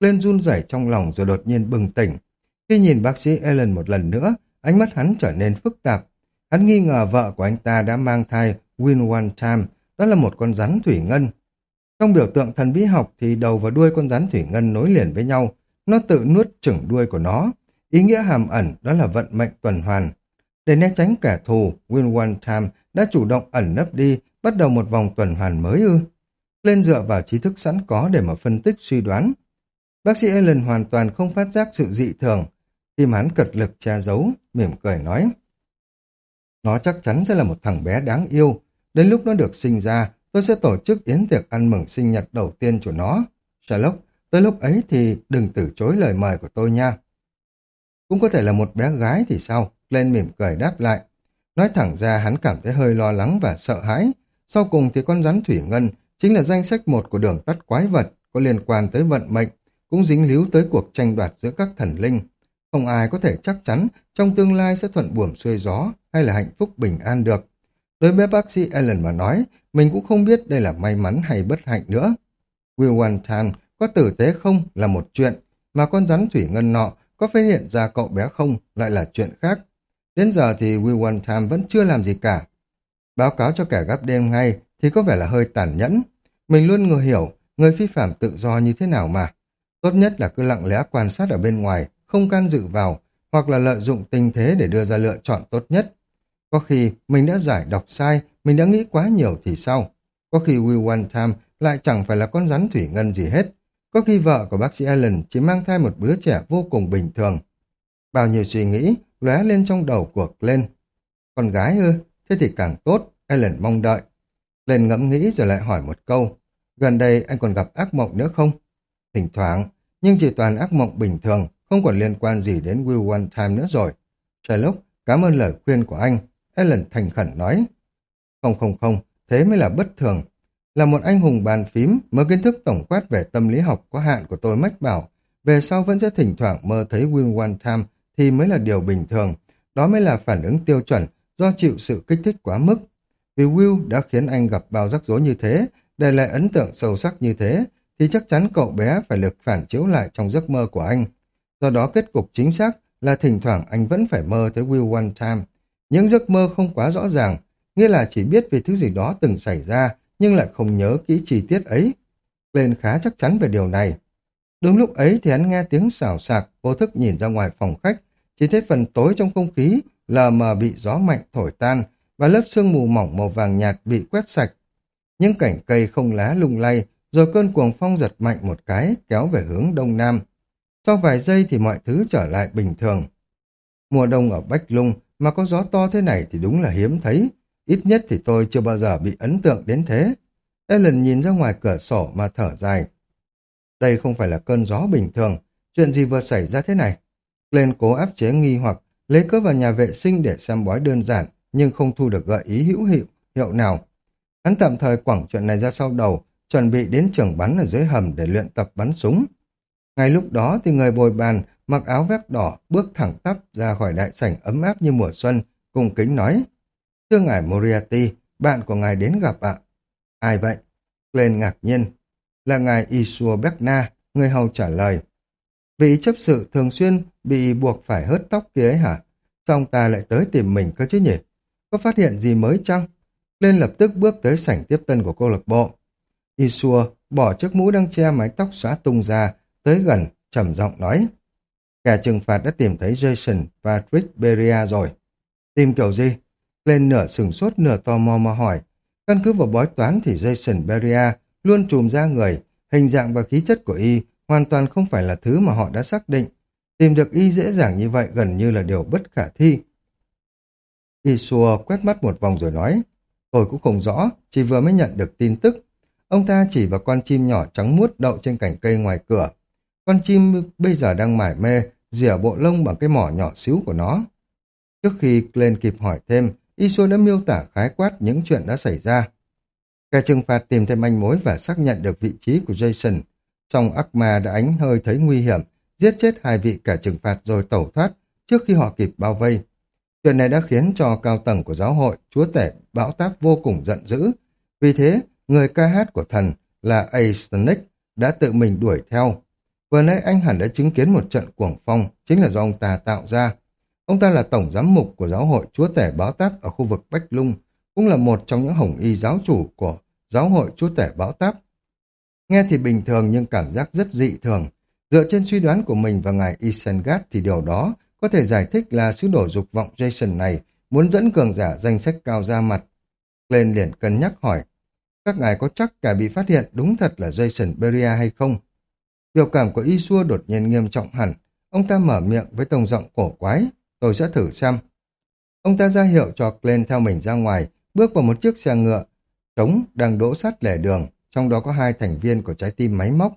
Lên run rẩy trong lòng rồi đột nhiên bừng tỉnh. Khi nhìn bác sĩ Ellen một lần nữa, ánh mắt hắn trở nên phức tạp. Hắn nghi ngờ vợ của anh ta đã mang thai Win One Time, đó là một con rắn thủy ngân. Trong biểu tượng thần bí học thì đầu và đuôi con rắn thủy ngân nối liền với nhau, nó tự nuốt chửng đuôi của nó. Ý nghĩa hàm ẩn đó là vận mệnh tuần hoàn. Để né tránh kẻ thù, Win One Time đã chủ động ẩn nấp đi, bắt đầu một vòng tuần hoàn mới ư. Lên dựa vào trí thức sẵn có để mà phân tích suy đoán. Bác sĩ Ellen hoàn toàn không phát giác sự dị thường. Tim hắn cật lực che giấu, mỉm cười nói. Nó chắc chắn sẽ là một thằng bé đáng yêu. Đến lúc nó được sinh ra, tôi sẽ tổ chức yến tiệc ăn mừng sinh nhật đầu tiên của nó. Sherlock, tới lúc ấy thì đừng từ chối lời mời của tôi nha. Cũng có thể là một bé gái thì sao? Lên mỉm cười đáp lại. Nói thẳng ra hắn cảm thấy hơi lo lắng và sợ hãi. Sau cùng thì con rắn thủy ngân chính là danh sách một của đường tắt quái vật có liên quan tới vận mệnh, cũng dính líu tới cuộc tranh đoạt giữa các thần linh. Không ai có thể chắc chắn trong tương lai sẽ thuận buồm xuôi gió hay là hạnh phúc bình an được. Đối với bác sĩ Ellen mà nói, mình cũng không biết đây là may mắn hay bất hạnh nữa. Will Wantan có tử tế không là một chuyện, mà con rắn thủy ngân nọ có phát hiện ra cậu bé không lại là chuyện khác. Đến giờ thì We One Time vẫn chưa làm gì cả. Báo cáo cho kẻ gấp đêm ngay thì có vẻ là hơi tàn nhẫn. Mình luôn ngờ hiểu người phi phạm tự do như thế nào mà. Tốt nhất là cứ lặng lẽ quan sát ở bên ngoài, không can dự vào, hoặc là lợi dụng tình thế để đưa ra lựa chọn tốt nhất. Có khi mình đã giải đọc sai, mình đã nghĩ quá nhiều thì sao? Có khi We One Time lại chẳng phải là con rắn thủy ngân gì hết. Có khi vợ của bác sĩ Allen chỉ mang thai một đứa trẻ vô cùng bình thường. Bao nhiêu suy nghĩ lóe lên trong đầu của Glenn. Con gái ư? Thế thì càng tốt, Allen mong đợi. Glenn ngẫm nghĩ rồi lại hỏi một câu. Gần đây anh còn gặp ác mộng nữa không? Thỉnh thoảng, nhưng chỉ toàn ác mộng bình thường, không còn liên quan gì đến Will One Time nữa rồi. Sherlock, cảm ơn lời khuyên của anh. Ellen thành khẩn nói. Không không không, thế mới là bất thường. Là một anh hùng bàn phím, mới kiến thức tổng quát về tâm lý học có hạn của tôi mách bảo, về sau vẫn sẽ thỉnh thoảng mơ thấy Will One Time thì mới là điều bình thường. Đó mới là phản ứng tiêu chuẩn do chịu sự kích thích quá mức. Vì Will đã khiến anh gặp bao rắc rối như thế, để lại ấn tượng sâu sắc như thế, thì chắc chắn cậu bé phải được phản chiếu lại trong giấc mơ của anh. Do đó kết cục chính xác là thỉnh thoảng anh vẫn phải mơ tới Will One Time. Những giấc mơ không quá rõ ràng, nghĩa là chỉ biết về thứ gì đó từng xảy ra, nhưng lại không nhớ kỹ chi tiết ấy. Lên khá chắc chắn về điều này. Đúng lúc ấy thì hắn nghe tiếng xào sạc, vô thức nhìn ra ngoài phòng khách, chỉ thấy phần tối trong không khí lờ mờ bị gió mạnh thổi tan và lớp sương mù mỏng màu vàng nhạt bị quét sạch. Những cảnh cây không lá lung lay, rồi cơn cuồng phong giật mạnh một cái kéo về hướng đông nam. Sau vài giây thì mọi thứ trở lại bình thường. Mùa đông ở Bách Lung mà có gió to thế này thì đúng là hiếm thấy. Ít nhất thì tôi chưa bao giờ bị ấn tượng đến thế. Ellen nhìn ra ngoài cửa sổ mà thở dài. Đây không phải là cơn gió bình thường. Chuyện gì vừa xảy ra thế này? Glenn cố áp chế nghi hoặc lấy cớ vào nhà vệ sinh để xem bói đơn giản nhưng không thu được gợi ý hữu hiệu, hiệu nào. Hắn tạm thời quẳng chuyện này ra sau đầu, chuẩn bị đến trường bắn ở dưới hầm để luyện tập bắn súng. Ngay lúc đó thì người bồi bàn mặc áo vest đỏ bước thẳng tắp ra khỏi đại sảnh ấm áp như mùa xuân, cùng kính nói. Thưa ngài Moriarty, bạn của ngài đến gặp ạ. Ai vậy? Lên ngạc nhiên. Là ngài Isua Beckna, người hầu trả lời. Vị chấp sự thường xuyên bị buộc phải hớt tóc kia ấy hả? Xong ta lại tới tìm mình cơ chứ nhỉ? Có phát hiện gì mới chăng? Lên lập tức bước tới sảnh tiếp tân của câu lạc bộ. Isua bỏ chiếc mũ đang che mái tóc xóa tung ra, tới gần, trầm giọng nói. Kẻ trừng phạt đã tìm thấy Jason và Trick Beria rồi. Tìm kiểu gì? Lên nửa sừng sốt nửa tò mò mà hỏi. Căn cứ vào bói toán thì Jason Beria luôn trùm ra người, hình dạng và khí chất của y hoàn toàn không phải là thứ mà họ đã xác định. Tìm được y dễ dàng như vậy gần như là điều bất khả thi. Y xua quét mắt một vòng rồi nói, tôi cũng không rõ, chỉ vừa mới nhận được tin tức. Ông ta chỉ vào con chim nhỏ trắng muốt đậu trên cành cây ngoài cửa. Con chim bây giờ đang mải mê, rỉa bộ lông bằng cái mỏ nhỏ xíu của nó. Trước khi Glenn kịp hỏi thêm, Isu đã miêu tả khái quát những chuyện đã xảy ra. Kẻ trừng phạt tìm thêm manh mối và xác nhận được vị trí của Jason. Song ác ma đã ánh hơi thấy nguy hiểm, giết chết hai vị kẻ trừng phạt rồi tẩu thoát trước khi họ kịp bao vây. Chuyện này đã khiến cho cao tầng của giáo hội chúa tể bão táp vô cùng giận dữ. Vì thế, người ca hát của thần là Astonik đã tự mình đuổi theo. Vừa nãy anh hẳn đã chứng kiến một trận cuồng phong, chính là do ông ta tạo ra. Ông ta là tổng giám mục của giáo hội chúa tể báo táp ở khu vực Bách Lung, cũng là một trong những hồng y giáo chủ của giáo hội chúa tể báo táp. Nghe thì bình thường nhưng cảm giác rất dị thường. Dựa trên suy đoán của mình và ngài Isengard thì điều đó có thể giải thích là sứ đổ dục vọng Jason này muốn dẫn cường giả danh sách cao ra mặt. Lên liền cân nhắc hỏi, các ngài có chắc cả bị phát hiện đúng thật là Jason Beria hay không? Biểu cảm của Isua đột nhiên nghiêm trọng hẳn, ông ta mở miệng với tông giọng cổ quái, tôi sẽ thử xem. Ông ta ra hiệu cho Glenn theo mình ra ngoài, bước vào một chiếc xe ngựa, trống đang đỗ sát lề đường, trong đó có hai thành viên của trái tim máy móc.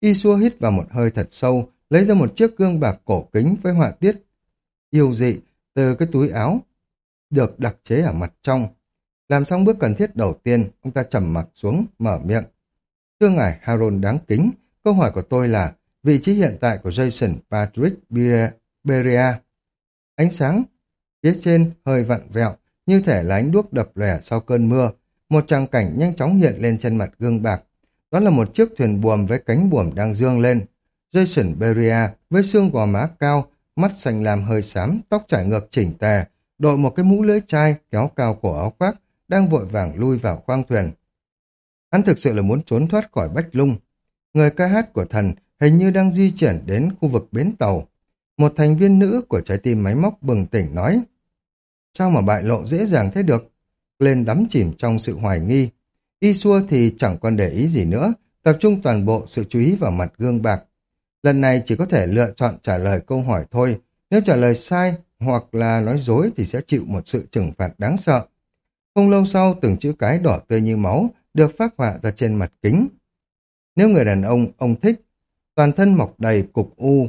Isua hít vào một hơi thật sâu, lấy ra một chiếc gương bạc cổ kính với họa tiết yêu dị từ cái túi áo được đặc chế ở mặt trong. Làm xong bước cần thiết đầu tiên, ông ta trầm mặt xuống, mở miệng. Thưa ngài Harold đáng kính, câu hỏi của tôi là vị trí hiện tại của Jason Patrick Beria. Ánh sáng phía trên hơi vặn vẹo, như thể là ánh đuốc đập lẻ sau cơn mưa. Một tràng cảnh nhanh chóng hiện lên trên mặt gương bạc. Đó là một chiếc thuyền buồm với cánh buồm đang dương lên. Jason Beria với xương gò má cao, mắt xanh làm hơi xám, tóc trải ngược chỉnh tề, đội một cái mũ lưỡi chai kéo cao cổ áo khoác, đang vội vàng lui vào khoang thuyền. Hắn thực sự là muốn trốn thoát khỏi Bách Lung. Người ca hát của thần hình như đang di chuyển đến khu vực bến tàu. Một thành viên nữ của trái tim máy móc bừng tỉnh nói. Sao mà bại lộ dễ dàng thế được? Lên đắm chìm trong sự hoài nghi. Y xua thì chẳng còn để ý gì nữa, tập trung toàn bộ sự chú ý vào mặt gương bạc. Lần này chỉ có thể lựa chọn trả lời câu hỏi thôi. Nếu trả lời sai hoặc là nói dối thì sẽ chịu một sự trừng phạt đáng sợ. Không lâu sau, từng chữ cái đỏ tươi như máu được phát họa ra trên mặt kính. Nếu người đàn ông ông thích, toàn thân mọc đầy cục u,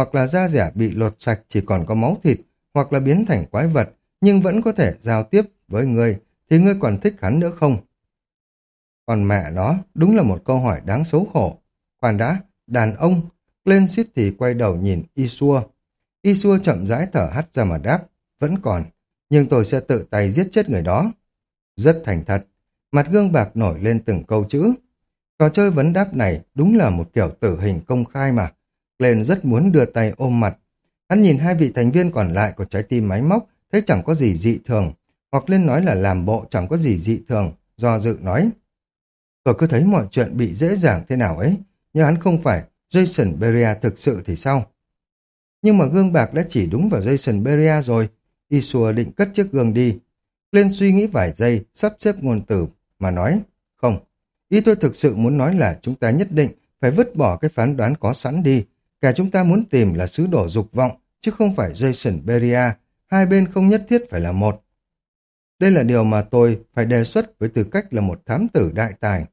hoặc là da rẻ bị lột sạch chỉ còn có máu thịt, hoặc là biến thành quái vật, nhưng vẫn có thể giao tiếp với người, thì ngươi còn thích hắn nữa không? Còn mẹ nó, đúng là một câu hỏi đáng xấu khổ. Khoan đã, đàn ông, lên suýt thì quay đầu nhìn Isua Isua chậm rãi thở hắt ra mà đáp, vẫn còn, nhưng tôi sẽ tự tay giết chết người đó. Rất thành thật, mặt gương bạc nổi lên từng câu chữ. Trò chơi vấn đáp này đúng là một kiểu tử hình công khai mà. Lên rất muốn đưa tay ôm mặt. Hắn nhìn hai vị thành viên còn lại của trái tim máy móc, thấy chẳng có gì dị thường. Hoặc lên nói là làm bộ chẳng có gì dị thường, do dự nói. Tôi cứ thấy mọi chuyện bị dễ dàng thế nào ấy, nhưng hắn không phải Jason Beria thực sự thì sao? Nhưng mà gương bạc đã chỉ đúng vào Jason Beria rồi. Isua định cất chiếc gương đi. Lên suy nghĩ vài giây, sắp xếp ngôn từ, mà nói, không, ý tôi thực sự muốn nói là chúng ta nhất định phải vứt bỏ cái phán đoán có sẵn đi. Cả chúng ta muốn tìm là sứ đổ dục vọng, chứ không phải Jason Beria. Hai bên không nhất thiết phải là một. Đây là điều mà tôi phải đề xuất với tư cách là một thám tử đại tài.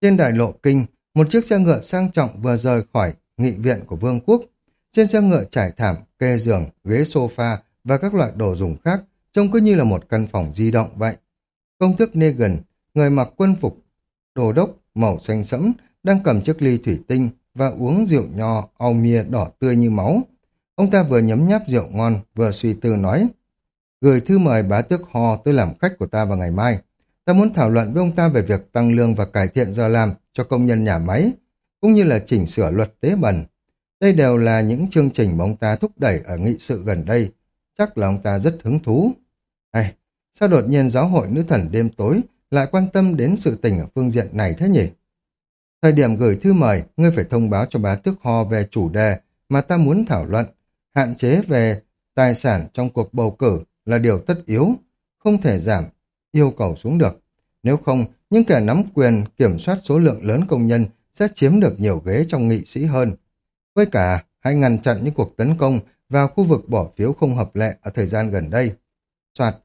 Trên đại lộ kinh, một chiếc xe ngựa sang trọng vừa rời khỏi nghị viện của vương quốc. Trên xe ngựa trải thảm, kê giường, ghế sofa và các loại đồ dùng khác, trông cứ như là một căn phòng di động vậy. Công thức Negan, người mặc quân phục, đồ đốc màu xanh sẫm, đang cầm chiếc ly thủy tinh và uống rượu nho Aumia đỏ tươi như máu. Ông ta vừa nhấm nháp rượu ngon, vừa suy tư nói. Gửi thư mời bá tước Ho tới làm khách của ta vào ngày mai. Ta muốn thảo luận với ông ta về việc tăng lương và cải thiện giờ làm cho công nhân nhà máy, cũng như là chỉnh sửa luật tế bẩn. Đây đều là những chương trình mà ông ta thúc đẩy ở nghị sự gần đây. Chắc là ông ta rất hứng thú. Hay, sao đột nhiên giáo hội nữ thần đêm tối lại quan tâm đến sự tình ở phương diện này thế nhỉ? Thời điểm gửi thư mời, ngươi phải thông báo cho bá tước Ho về chủ đề mà ta muốn thảo luận. Hạn chế về tài sản trong cuộc bầu cử là điều tất yếu, không thể giảm yêu cầu xuống được. Nếu không, những kẻ nắm quyền kiểm soát số lượng lớn công nhân sẽ chiếm được nhiều ghế trong nghị sĩ hơn. Với cả, hãy ngăn chặn những cuộc tấn công vào khu vực bỏ phiếu không hợp lệ ở thời gian gần đây. Soạt,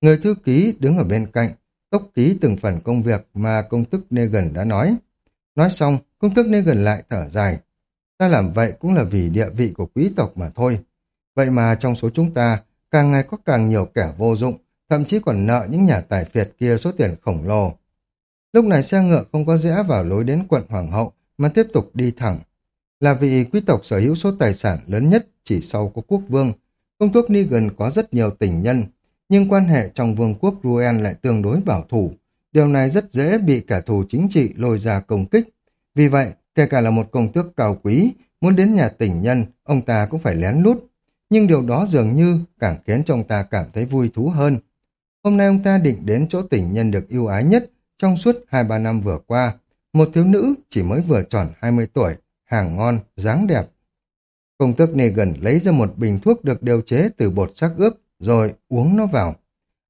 người thư ký đứng ở bên cạnh, tốc ký từng phần công việc mà công tức Negan đã nói. Nói xong, công tước nên gần lại thở dài. Ta làm vậy cũng là vì địa vị của quý tộc mà thôi. Vậy mà trong số chúng ta, càng ngày có càng nhiều kẻ vô dụng, thậm chí còn nợ những nhà tài phiệt kia số tiền khổng lồ. Lúc này xe ngựa không có rẽ vào lối đến quận Hoàng hậu, mà tiếp tục đi thẳng. Là vì quý tộc sở hữu số tài sản lớn nhất chỉ sau có quốc vương, công tước Negan có rất nhiều tình nhân, nhưng quan hệ trong vương quốc Ruen lại tương đối bảo thủ. Điều này rất dễ bị kẻ thù chính trị lôi ra công kích. Vì vậy, kể cả là một công tước cao quý, muốn đến nhà tỉnh nhân, ông ta cũng phải lén lút. Nhưng điều đó dường như càng khiến cho ông ta cảm thấy vui thú hơn. Hôm nay ông ta định đến chỗ tỉnh nhân được yêu ái nhất trong suốt 2-3 năm vừa qua. Một thiếu nữ chỉ mới vừa tròn 20 tuổi, hàng ngon, dáng đẹp. Công tước Negan lấy ra một bình thuốc được điều chế từ bột xác ướp, rồi uống nó vào.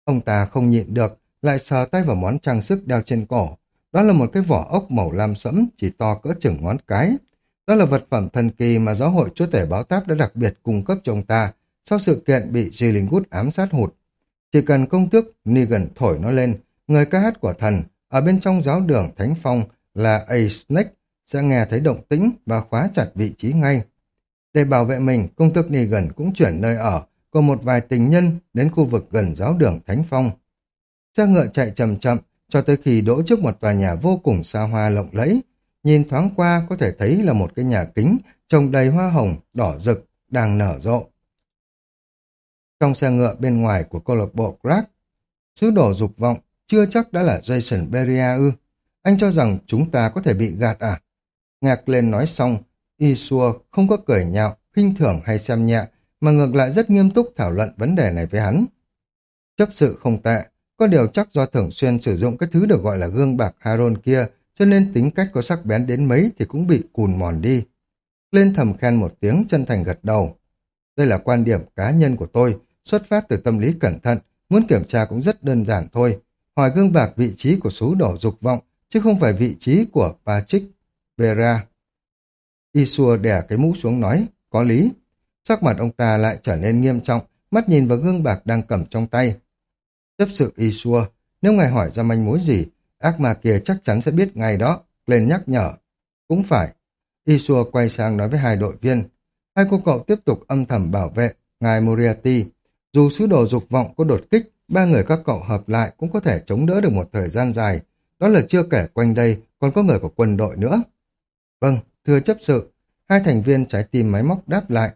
Ông ta không nhịn được, lại sờ tay vào món trang sức đeo trên cổ. Đó là một cái vỏ ốc màu lam sẫm, chỉ to cỡ chừng ngón cái. Đó là vật phẩm thần kỳ mà giáo hội chúa tể báo táp đã đặc biệt cung cấp cho ông ta sau sự kiện bị Gillingwood ám sát hụt. Chỉ cần công tước Negan thổi nó lên, người ca hát của thần ở bên trong giáo đường Thánh Phong là A Snake sẽ nghe thấy động tĩnh và khóa chặt vị trí ngay. Để bảo vệ mình, công tước Negan cũng chuyển nơi ở của một vài tình nhân đến khu vực gần giáo đường Thánh Phong. Xe ngựa chạy chậm chậm cho tới khi đỗ trước một tòa nhà vô cùng xa hoa lộng lẫy. Nhìn thoáng qua có thể thấy là một cái nhà kính trồng đầy hoa hồng, đỏ rực, đang nở rộ. Trong xe ngựa bên ngoài của câu lạc bộ Crack, sứ đổ dục vọng chưa chắc đã là Jason Beria ư. Anh cho rằng chúng ta có thể bị gạt à? Ngạc lên nói xong, Isua không có cười nhạo, khinh thường hay xem nhẹ, mà ngược lại rất nghiêm túc thảo luận vấn đề này với hắn. Chấp sự không tệ, có điều chắc do thường xuyên sử dụng cái thứ được gọi là gương bạc Haron kia, cho nên tính cách có sắc bén đến mấy thì cũng bị cùn mòn đi. Lên thầm khen một tiếng chân thành gật đầu. Đây là quan điểm cá nhân của tôi, xuất phát từ tâm lý cẩn thận, muốn kiểm tra cũng rất đơn giản thôi. Hỏi gương bạc vị trí của số đỏ dục vọng, chứ không phải vị trí của Patrick Vera. Isua đè cái mũ xuống nói, có lý. Sắc mặt ông ta lại trở nên nghiêm trọng, mắt nhìn vào gương bạc đang cầm trong tay. Chấp sự Isua, nếu ngài hỏi ra manh mối gì, ác ma kia chắc chắn sẽ biết ngay đó, lên nhắc nhở. Cũng phải. Isua quay sang nói với hai đội viên. Hai cô cậu tiếp tục âm thầm bảo vệ, ngài Moriarty. Dù sứ đồ dục vọng có đột kích, ba người các cậu hợp lại cũng có thể chống đỡ được một thời gian dài. Đó là chưa kể quanh đây còn có người của quân đội nữa. Vâng, thưa chấp sự, hai thành viên trái tim máy móc đáp lại.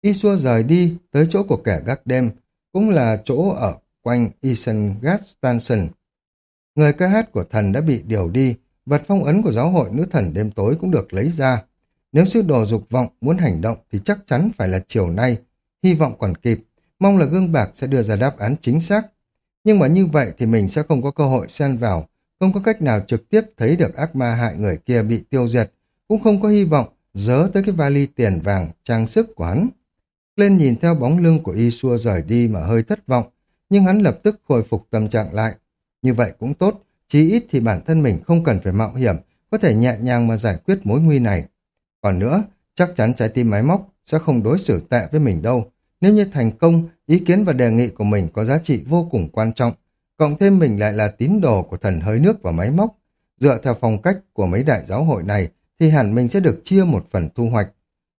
Isua rời đi tới chỗ của kẻ gác đêm, cũng là chỗ ở quanh Isengard Stanson. Người ca hát của thần đã bị điều đi, vật phong ấn của giáo hội nữ thần đêm tối cũng được lấy ra. Nếu sư đồ dục vọng muốn hành động thì chắc chắn phải là chiều nay, hy vọng còn kịp, mong là gương bạc sẽ đưa ra đáp án chính xác. Nhưng mà như vậy thì mình sẽ không có cơ hội xen vào, không có cách nào trực tiếp thấy được ác ma hại người kia bị tiêu diệt, cũng không có hy vọng dớ tới cái vali tiền vàng, trang sức của hắn. Lên nhìn theo bóng lưng của y rời đi mà hơi thất vọng, nhưng hắn lập tức khôi phục tâm trạng lại. Như vậy cũng tốt, chí ít thì bản thân mình không cần phải mạo hiểm, có thể nhẹ nhàng mà giải quyết mối nguy này. Còn nữa, chắc chắn trái tim máy móc sẽ không đối xử tệ với mình đâu. Nếu như thành công, ý kiến và đề nghị của mình có giá trị vô cùng quan trọng, cộng thêm mình lại là tín đồ của thần hơi nước và máy móc. Dựa theo phong cách của mấy đại giáo hội này, thì hẳn mình sẽ được chia một phần thu hoạch.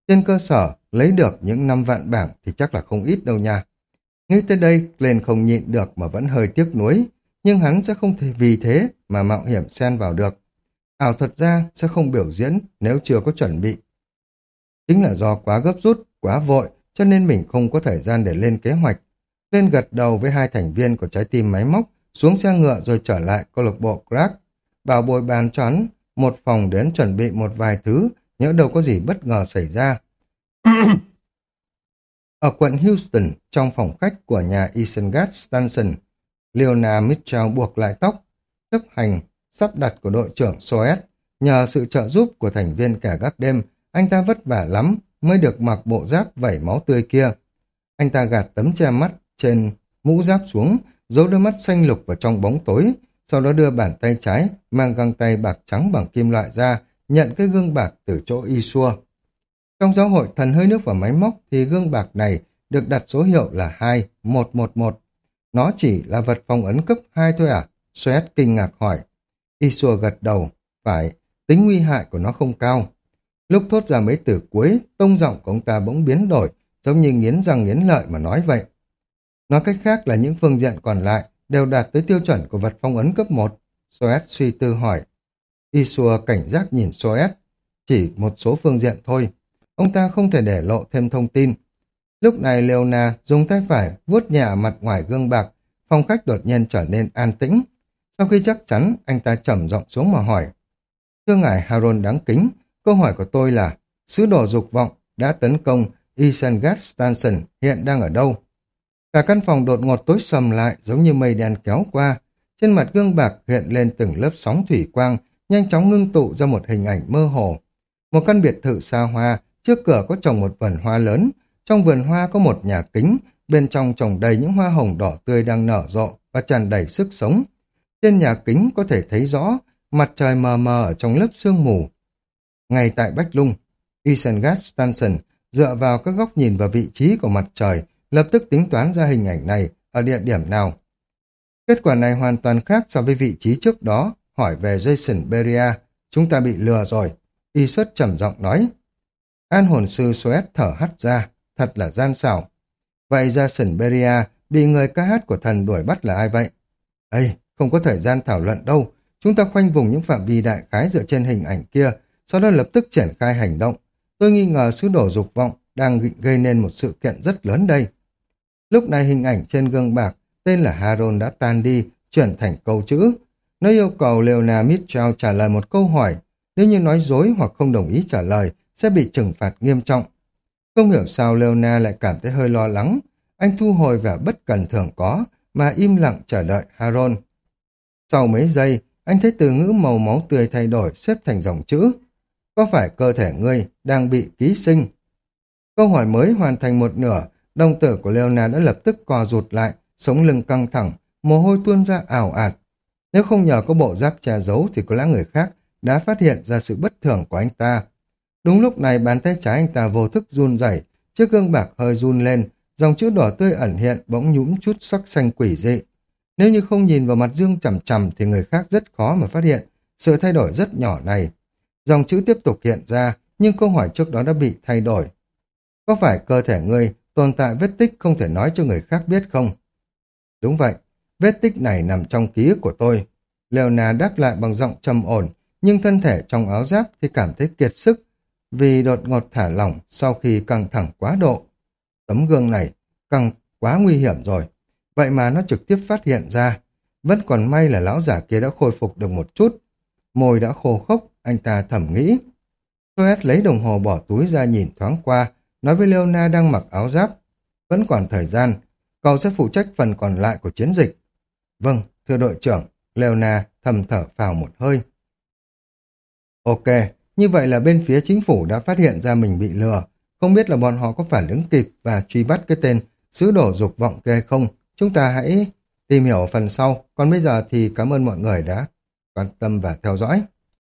Trên cơ sở, lấy được những năm vạn bảng thì chắc là không ít đâu nha. Nghĩ tới đây, lên không nhịn được mà vẫn hơi tiếc nuối, nhưng hắn sẽ không thể vì thế mà mạo hiểm xen vào được. Ảo thuật ra sẽ không biểu diễn nếu chưa có chuẩn bị. Chính là do quá gấp rút, quá vội, cho nên mình không có thời gian để lên kế hoạch. Lên gật đầu với hai thành viên của trái tim máy móc, xuống xe ngựa rồi trở lại câu lạc bộ Crack, bảo bồi bàn cho hắn một phòng đến chuẩn bị một vài thứ, nhỡ đâu có gì bất ngờ xảy ra. Ở quận Houston, trong phòng khách của nhà Isengard Stanson, Leona Mitchell buộc lại tóc, chấp hành sắp đặt của đội trưởng Soet. Nhờ sự trợ giúp của thành viên cả gác đêm, anh ta vất vả lắm mới được mặc bộ giáp vẩy máu tươi kia. Anh ta gạt tấm che mắt trên mũ giáp xuống, giấu đôi mắt xanh lục vào trong bóng tối, sau đó đưa bàn tay trái, mang găng tay bạc trắng bằng kim loại ra, nhận cái gương bạc từ chỗ y xua. Trong giáo hội thần hơi nước và máy móc thì gương bạc này được đặt số hiệu là 2111. Nó chỉ là vật phong ấn cấp 2 thôi à? Suez kinh ngạc hỏi. Isua gật đầu. Phải, tính nguy hại của nó không cao. Lúc thốt ra mấy từ cuối, tông giọng của ông ta bỗng biến đổi, giống như nghiến răng nghiến lợi mà nói vậy. Nói cách khác là những phương diện còn lại đều đạt tới tiêu chuẩn của vật phong ấn cấp 1. Soet suy tư hỏi. Isua cảnh giác nhìn Soet. Chỉ một số phương diện thôi. Ông ta không thể để lộ thêm thông tin. Lúc này Leona dùng tay phải vuốt nhẹ mặt ngoài gương bạc. Phòng khách đột nhiên trở nên an tĩnh. Sau khi chắc chắn, anh ta trầm giọng xuống mà hỏi. Thưa ngài Haron đáng kính, câu hỏi của tôi là sứ đồ dục vọng đã tấn công Isengard Stanson hiện đang ở đâu? Cả căn phòng đột ngột tối sầm lại giống như mây đen kéo qua. Trên mặt gương bạc hiện lên từng lớp sóng thủy quang, nhanh chóng ngưng tụ ra một hình ảnh mơ hồ. Một căn biệt thự xa hoa, trước cửa có trồng một vườn hoa lớn. Trong vườn hoa có một nhà kính, bên trong trồng đầy những hoa hồng đỏ tươi đang nở rộ và tràn đầy sức sống. Trên nhà kính có thể thấy rõ mặt trời mờ mờ ở trong lớp sương mù. Ngay tại Bách Lung, Isengard Stanson dựa vào các góc nhìn và vị trí của mặt trời lập tức tính toán ra hình ảnh này ở địa điểm nào. Kết quả này hoàn toàn khác so với vị trí trước đó, hỏi về Jason Beria, chúng ta bị lừa rồi. Y xuất trầm giọng nói. An hồn sư Soet thở hắt ra, thật là gian xảo. Vậy Jason Beria bị người ca hát của thần đuổi bắt là ai vậy? Ây, không có thời gian thảo luận đâu. Chúng ta khoanh vùng những phạm vi đại khái dựa trên hình ảnh kia, sau đó lập tức triển khai hành động. Tôi nghi ngờ sứ đổ dục vọng đang gây nên một sự kiện rất lớn đây. Lúc này hình ảnh trên gương bạc tên là Haron đã tan đi, chuyển thành câu chữ. Nó yêu cầu Leona Mitchell trả lời một câu hỏi. Nếu như nói dối hoặc không đồng ý trả lời, sẽ bị trừng phạt nghiêm trọng. Không hiểu sao Leona lại cảm thấy hơi lo lắng. Anh thu hồi vẻ bất cần thường có, mà im lặng chờ đợi Haron. Sau mấy giây, anh thấy từ ngữ màu máu tươi thay đổi xếp thành dòng chữ. Có phải cơ thể ngươi đang bị ký sinh? Câu hỏi mới hoàn thành một nửa, đồng tử của Leona đã lập tức co rụt lại, sống lưng căng thẳng, mồ hôi tuôn ra ảo ạt. Nếu không nhờ có bộ giáp che giấu thì có lẽ người khác đã phát hiện ra sự bất thường của anh ta. Đúng lúc này bàn tay trái anh ta vô thức run rẩy, chiếc gương bạc hơi run lên, dòng chữ đỏ tươi ẩn hiện bỗng nhúm chút sắc xanh quỷ dị. Nếu như không nhìn vào mặt Dương chằm chằm thì người khác rất khó mà phát hiện sự thay đổi rất nhỏ này. Dòng chữ tiếp tục hiện ra, nhưng câu hỏi trước đó đã bị thay đổi. Có phải cơ thể ngươi tồn tại vết tích không thể nói cho người khác biết không? Đúng vậy, vết tích này nằm trong ký ức của tôi. Leona đáp lại bằng giọng trầm ổn, nhưng thân thể trong áo giáp thì cảm thấy kiệt sức vì đột ngột thả lỏng sau khi căng thẳng quá độ. Tấm gương này căng quá nguy hiểm rồi, vậy mà nó trực tiếp phát hiện ra. Vẫn còn may là lão giả kia đã khôi phục được một chút. Môi đã khô khốc, anh ta thầm nghĩ. Toet lấy đồng hồ bỏ túi ra nhìn thoáng qua, nói với Leona đang mặc áo giáp. Vẫn còn thời gian, cậu sẽ phụ trách phần còn lại của chiến dịch. Vâng, thưa đội trưởng, Leona thầm thở phào một hơi. Ok, như vậy là bên phía chính phủ đã phát hiện ra mình bị lừa. Không biết là bọn họ có phản ứng kịp và truy bắt cái tên sứ đổ dục vọng kia hay không. Chúng ta hãy tìm hiểu phần sau. Còn bây giờ thì cảm ơn mọi người đã quan tâm và theo dõi.